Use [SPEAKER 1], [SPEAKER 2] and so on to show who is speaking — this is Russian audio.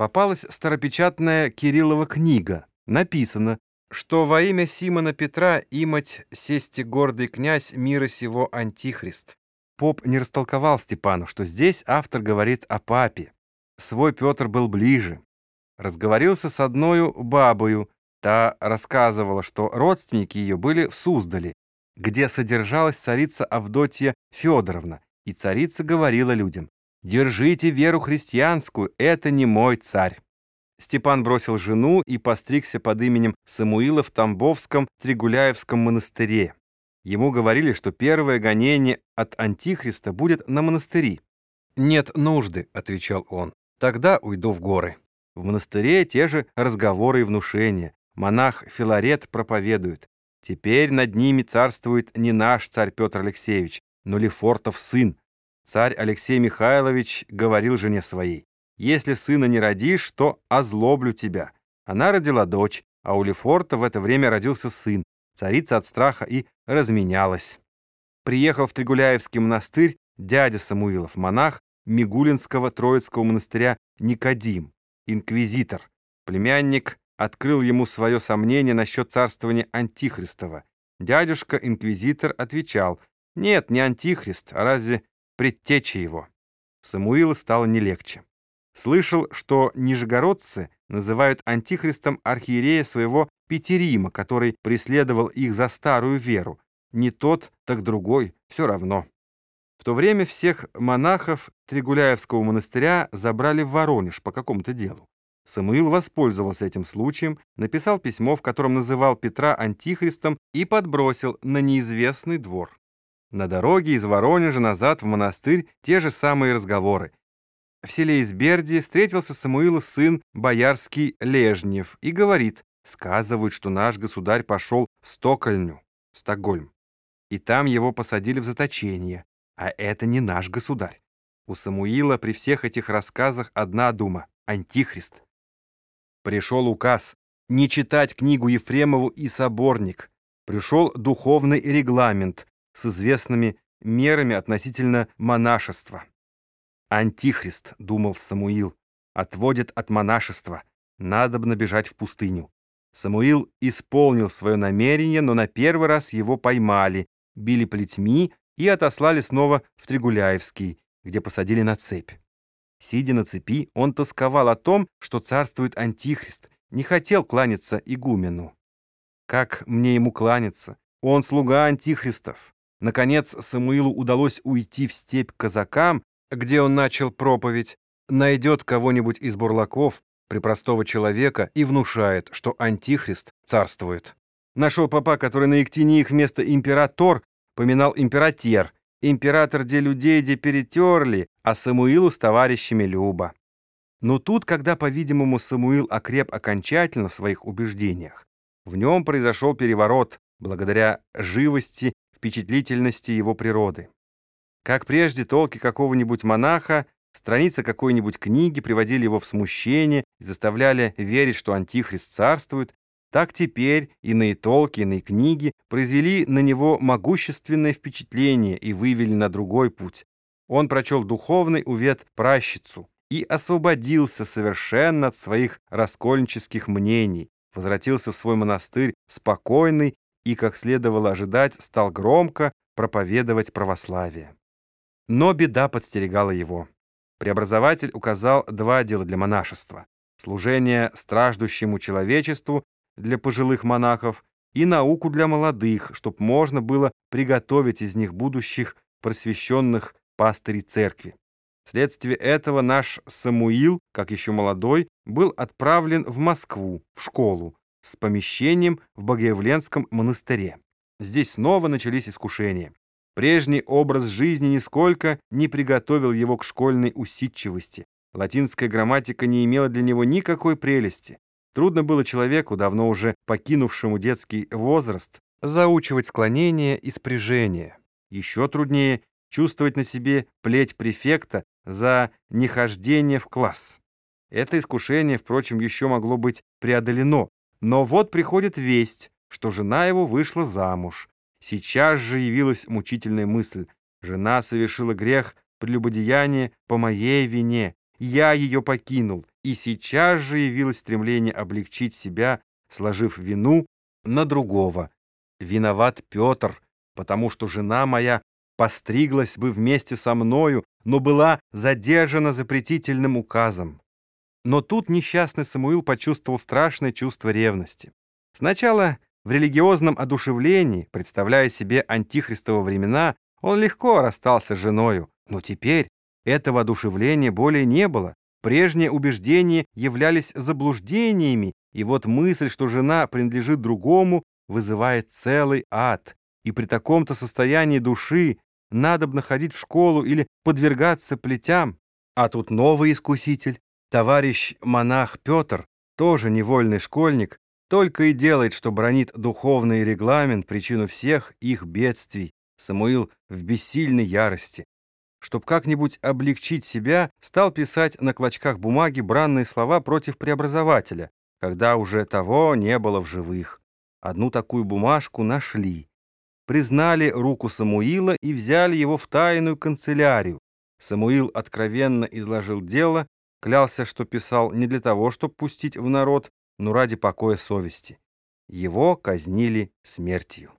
[SPEAKER 1] попалась старопечатная Кириллова книга. Написано, что во имя Симона Петра имать сести гордый князь мира сего Антихрист. Поп не растолковал Степану, что здесь автор говорит о папе. Свой Петр был ближе. Разговорился с одною бабою. Та рассказывала, что родственники ее были в Суздале, где содержалась царица Авдотья Федоровна, и царица говорила людям, «Держите веру христианскую, это не мой царь». Степан бросил жену и постригся под именем Самуила в Тамбовском Тригуляевском монастыре. Ему говорили, что первое гонение от Антихриста будет на монастыри. «Нет нужды», — отвечал он, — «тогда уйду в горы». В монастыре те же разговоры и внушения. Монах Филарет проповедует. Теперь над ними царствует не наш царь Петр Алексеевич, но Лефортов сын. Царь Алексей Михайлович говорил жене своей, «Если сына не родишь, то озлоблю тебя». Она родила дочь, а у Лефорта в это время родился сын. Царица от страха и разменялась. Приехал в Тригуляевский монастырь дядя Самуилов, монах Мигулинского Троицкого монастыря Никодим, инквизитор. Племянник открыл ему свое сомнение насчет царствования Антихристова. Дядюшка-инквизитор отвечал, «Нет, не Антихрист, а разве предтеча его?» Самуилу стало не легче. Слышал, что нижегородцы называют антихристом архиерея своего Петерима, который преследовал их за старую веру. Не тот, так другой, все равно. В то время всех монахов Тригуляевского монастыря забрали в Воронеж по какому-то делу. Самуил воспользовался этим случаем, написал письмо, в котором называл Петра антихристом и подбросил на неизвестный двор. На дороге из Воронежа назад в монастырь те же самые разговоры. В селе Изберди встретился Самуилу сын боярский Лежнев и говорит, сказывают, что наш государь пошел в Стокольню, Стокгольм, и там его посадили в заточение, а это не наш государь. У Самуила при всех этих рассказах одна дума — антихрист. Пришел указ не читать книгу Ефремову и Соборник. Пришел духовный регламент с известными мерами относительно монашества. «Антихрист», — думал Самуил, — «отводит от монашества. Надобно бежать в пустыню». Самуил исполнил свое намерение, но на первый раз его поймали, били плетьми и отослали снова в Тригуляевский, где посадили на цепь. Сидя на цепи, он тосковал о том, что царствует Антихрист, не хотел кланяться игумену. Как мне ему кланяться? Он слуга Антихристов. Наконец Самуилу удалось уйти в степь казакам, где он начал проповедь, найдет кого-нибудь из бурлаков, при простого человека, и внушает, что Антихрист царствует. Нашел папа, который на их вместо император поминал императер, император де людей де перетерли, а Самуилу с товарищами Люба. Но тут, когда, по-видимому, Самуил окреп окончательно в своих убеждениях, в нем произошел переворот благодаря живости, впечатлительности его природы. Как прежде, толки какого-нибудь монаха, страницы какой-нибудь книги приводили его в смущение и заставляли верить, что Антихрист царствует, так теперь иные толки, иные книги произвели на него могущественное впечатление и вывели на другой путь. Он прочел духовный увет пращицу и освободился совершенно от своих раскольнических мнений, возвратился в свой монастырь спокойный и, как следовало ожидать, стал громко проповедовать православие. Но беда подстерегала его. Преобразователь указал два дела для монашества — служение страждущему человечеству для пожилых монахов и науку для молодых, чтоб можно было приготовить из них будущих просвещенных пастырей церкви. Вследствие этого наш Самуил, как еще молодой, был отправлен в Москву, в школу, с помещением в Богоявленском монастыре. Здесь снова начались искушения. Прежний образ жизни нисколько не приготовил его к школьной усидчивости. Латинская грамматика не имела для него никакой прелести. Трудно было человеку, давно уже покинувшему детский возраст, заучивать склонение и спряжение. Еще труднее чувствовать на себе плеть префекта за нехождение в класс. Это искушение, впрочем, еще могло быть преодолено. Но вот приходит весть, что жена его вышла замуж. Сейчас же явилась мучительная мысль. Жена совершила грех прелюбодеяния по моей вине. я ее покинул, и сейчас же явилось стремление облегчить себя, сложив вину на другого. Виноват Петр, потому что жена моя постриглась бы вместе со мною, но была задержана запретительным указом. Но тут несчастный Самуил почувствовал страшное чувство ревности. Сначала в религиозном одушевлении, представляя себе антихристово времена, он легко расстался с женою, но теперь этого одушевления более не было. Прежние убеждения являлись заблуждениями, и вот мысль, что жена принадлежит другому, вызывает целый ад. И при таком-то состоянии души надобно ходить в школу или подвергаться плетям. А тут новый искуситель, товарищ монах Петр, тоже невольный школьник, только и делает, что бронит духовный регламент, причину всех их бедствий. Самуил в бессильной ярости. Чтоб как-нибудь облегчить себя, стал писать на клочках бумаги бранные слова против преобразователя, когда уже того не было в живых. Одну такую бумажку нашли. Признали руку Самуила и взяли его в тайную канцелярию. Самуил откровенно изложил дело, клялся, что писал не для того, чтобы пустить в народ, но ради покоя совести. Его казнили смертью.